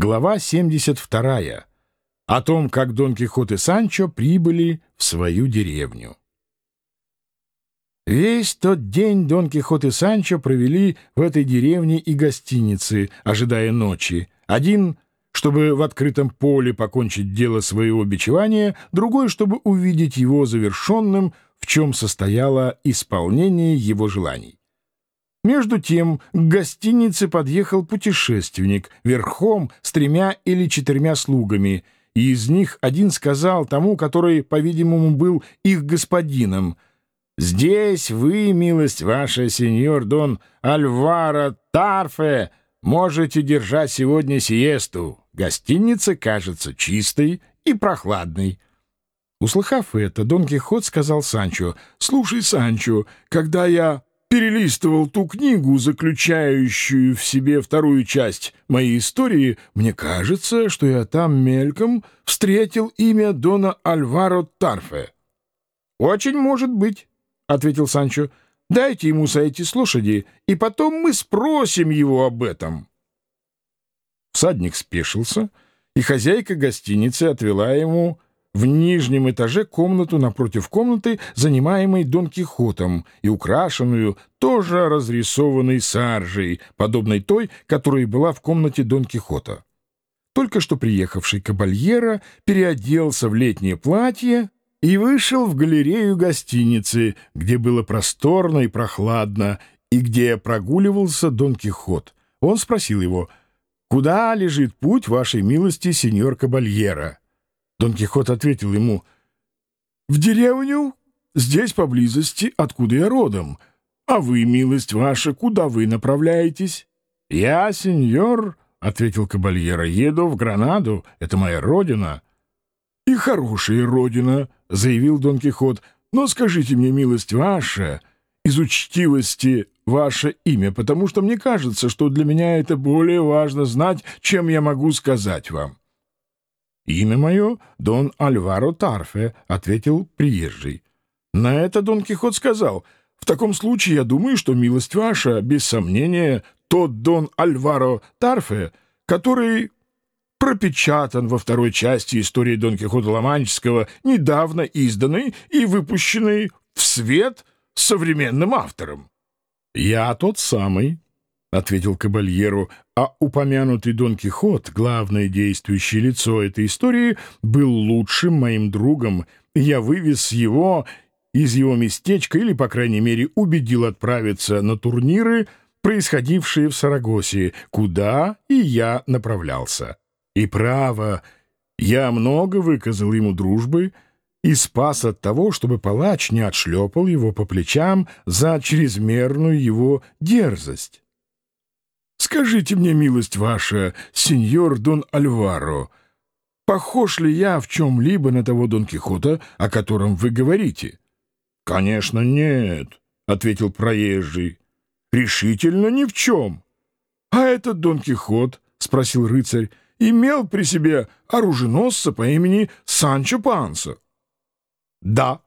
Глава 72. О том, как Дон Кихот и Санчо прибыли в свою деревню. Весь тот день Дон Кихот и Санчо провели в этой деревне и гостинице, ожидая ночи. Один, чтобы в открытом поле покончить дело своего бичевания, другой, чтобы увидеть его завершенным, в чем состояло исполнение его желаний. Между тем к гостинице подъехал путешественник верхом с тремя или четырьмя слугами, и из них один сказал тому, который, по-видимому, был их господином, «Здесь вы, милость ваша, сеньор Дон Альваро Тарфе, можете держать сегодня сиесту. Гостиница кажется чистой и прохладной». Услыхав это, Дон Кихот сказал Санчо, «Слушай, Санчо, когда я перелистывал ту книгу, заключающую в себе вторую часть моей истории, мне кажется, что я там мельком встретил имя Дона Альваро Тарфе. — Очень может быть, — ответил Санчо. — Дайте ему сойти с лошади, и потом мы спросим его об этом. Всадник спешился, и хозяйка гостиницы отвела ему в нижнем этаже комнату напротив комнаты, занимаемой Дон Кихотом и украшенную, тоже разрисованной саржей, подобной той, которая была в комнате Дон Кихота. Только что приехавший кабальера переоделся в летнее платье и вышел в галерею гостиницы, где было просторно и прохладно, и где прогуливался Дон Кихот. Он спросил его, «Куда лежит путь вашей милости, сеньор Кабальера?» Дон Кихот ответил ему, «В деревню, здесь поблизости, откуда я родом. А вы, милость ваша, куда вы направляетесь?» «Я, сеньор», — ответил Кабальера, — «еду в Гранаду, это моя родина». «И хорошая родина», — заявил Дон Кихот, — «но скажите мне, милость ваша, из учтивости ваше имя, потому что мне кажется, что для меня это более важно знать, чем я могу сказать вам». «Имя мое — Дон Альваро Тарфе», — ответил приезжий. На это Дон Кихот сказал, «В таком случае я думаю, что милость ваша, без сомнения, тот Дон Альваро Тарфе, который пропечатан во второй части истории Дон Кихота Ломанческого, недавно изданной и выпущенной в свет современным автором». «Я тот самый», — ответил Кабальеру, а упомянутый Дон Кихот, главное действующее лицо этой истории, был лучшим моим другом, я вывез его из его местечка или, по крайней мере, убедил отправиться на турниры, происходившие в Сарагосе, куда и я направлялся. И право, я много выказал ему дружбы и спас от того, чтобы палач не отшлепал его по плечам за чрезмерную его дерзость. Скажите мне, милость ваша, сеньор Дон Альваро, похож ли я в чем-либо на того Дон Кихота, о котором вы говорите? — Конечно, нет, — ответил проезжий. — Решительно ни в чем. — А этот Дон Кихот, — спросил рыцарь, — имел при себе оруженосца по имени Санчо Панса. — Да,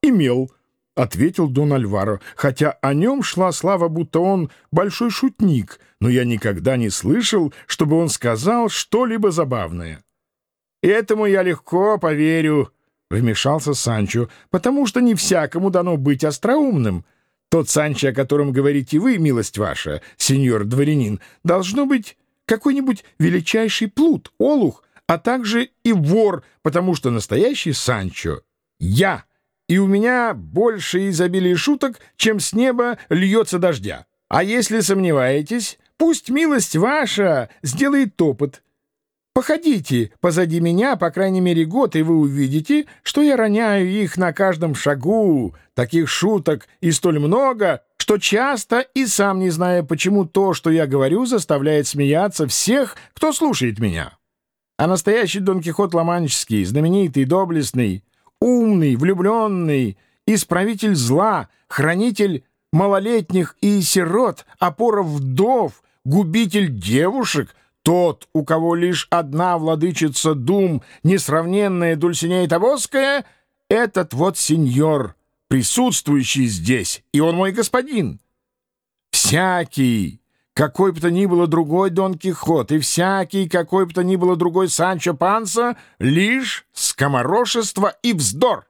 имел, — ответил Дон Альваро, хотя о нем шла слава, будто он большой шутник, но я никогда не слышал, чтобы он сказал что-либо забавное. «Этому я легко поверю», — вмешался Санчо, «потому что не всякому дано быть остроумным. Тот Санчо, о котором говорите вы, милость ваша, сеньор дворянин, должно быть какой-нибудь величайший плут, олух, а также и вор, потому что настоящий Санчо — я» и у меня больше изобилия шуток, чем с неба льется дождя. А если сомневаетесь, пусть милость ваша сделает опыт. Походите позади меня, по крайней мере, год, и вы увидите, что я роняю их на каждом шагу. Таких шуток и столь много, что часто и сам не зная, почему то, что я говорю, заставляет смеяться всех, кто слушает меня. А настоящий Дон Кихот Ломанческий, знаменитый, доблестный, умный, влюбленный, исправитель зла, хранитель малолетних и сирот, опора вдов, губитель девушек, тот, у кого лишь одна владычица дум, несравненная Дульсинея Тобоская, этот вот сеньор, присутствующий здесь, и он мой господин. Всякий, какой бы то ни было другой Дон Кихот и всякий какой бы то ни было другой Санчо Панса — лишь скоморошество и вздор.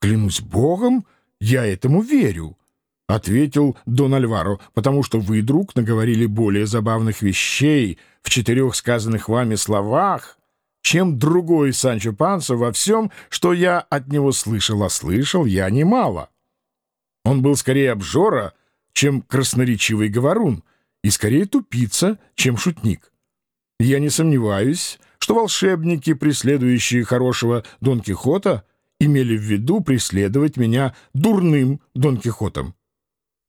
Клянусь богом, я этому верю, — ответил Дон Альваро, — потому что вы, друг, наговорили более забавных вещей в четырех сказанных вами словах, чем другой Санчо Панса во всем, что я от него слышал, а слышал я немало. Он был скорее обжора, чем красноречивый говорун, и скорее тупица, чем шутник. Я не сомневаюсь, что волшебники, преследующие хорошего Дон Кихота, имели в виду преследовать меня дурным Дон Кихотом.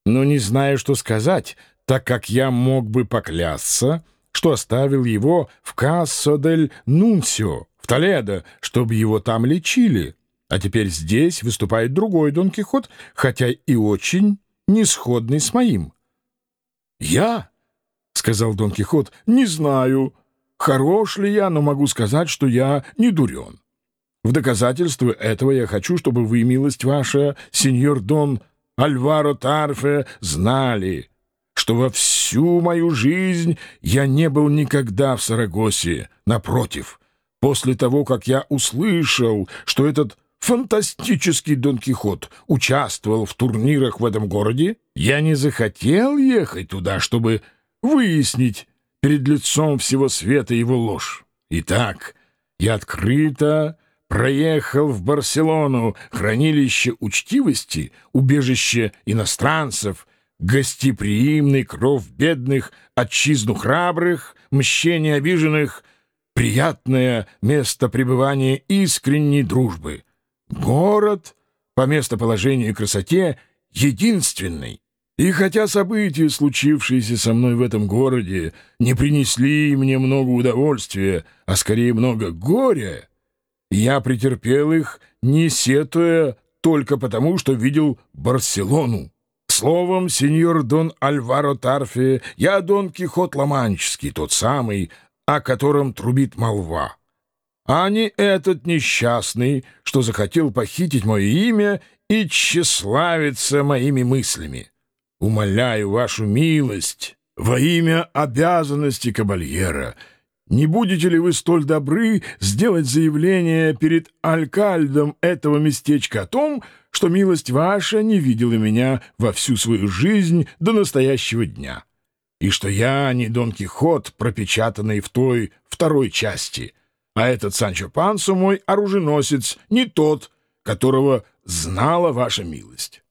Но не знаю, что сказать, так как я мог бы поклясться, что оставил его в Кассо-дель-Нунсио, в Толедо, чтобы его там лечили. А теперь здесь выступает другой Дон Кихот, хотя и очень несходный с моим. «Я?» — сказал Дон Кихот. «Не знаю, хорош ли я, но могу сказать, что я не дурен. В доказательство этого я хочу, чтобы вы, милость ваша, сеньор Дон Альваро Тарфе, знали, что во всю мою жизнь я не был никогда в Сарагосе. Напротив, после того, как я услышал, что этот фантастический Дон Кихот участвовал в турнирах в этом городе, я не захотел ехать туда, чтобы выяснить перед лицом всего света его ложь. Итак, я открыто проехал в Барселону, хранилище учтивости, убежище иностранцев, гостеприимный кров бедных, отчизну храбрых, мщение обиженных, приятное место пребывания искренней дружбы. Город, по местоположению и красоте, единственный. И хотя события, случившиеся со мной в этом городе, не принесли мне много удовольствия, а скорее много горя, я претерпел их, не сетуя только потому, что видел Барселону. Словом, сеньор Дон Альваро Тарфе, я Дон Кихот Ломанческий, тот самый, о котором трубит молва а не этот несчастный, что захотел похитить мое имя и тщеславиться моими мыслями. Умоляю вашу милость во имя обязанности кабальера. Не будете ли вы столь добры сделать заявление перед алькальдом этого местечка о том, что милость ваша не видела меня во всю свою жизнь до настоящего дня, и что я не Дон Кихот, пропечатанный в той второй части — а этот Санчо Пансо мой оруженосец, не тот, которого знала ваша милость.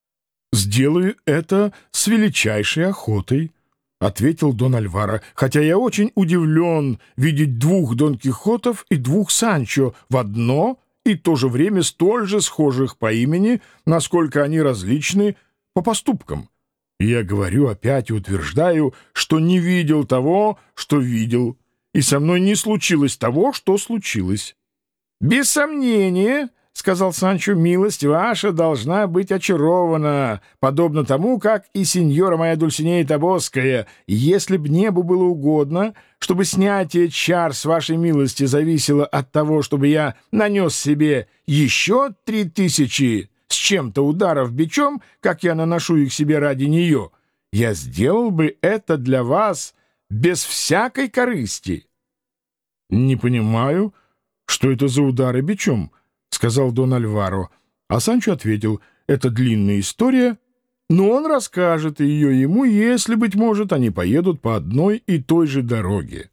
— Сделаю это с величайшей охотой, — ответил Дон Альвара, хотя я очень удивлен видеть двух Дон Кихотов и двух Санчо в одно и то же время столь же схожих по имени, насколько они различны по поступкам. я говорю опять и утверждаю, что не видел того, что видел и со мной не случилось того, что случилось. — Без сомнения, — сказал Санчо, — милость ваша должна быть очарована, подобно тому, как и сеньора моя Дульсинея Тобоская, если б небу было угодно, чтобы снятие чар с вашей милости зависело от того, чтобы я нанес себе еще три тысячи с чем-то ударов бичом, как я наношу их себе ради нее, я сделал бы это для вас — без всякой корысти. — Не понимаю, что это за удары бичом, — сказал Дон Альваро. А Санчо ответил, — это длинная история, но он расскажет ее ему, если, быть может, они поедут по одной и той же дороге.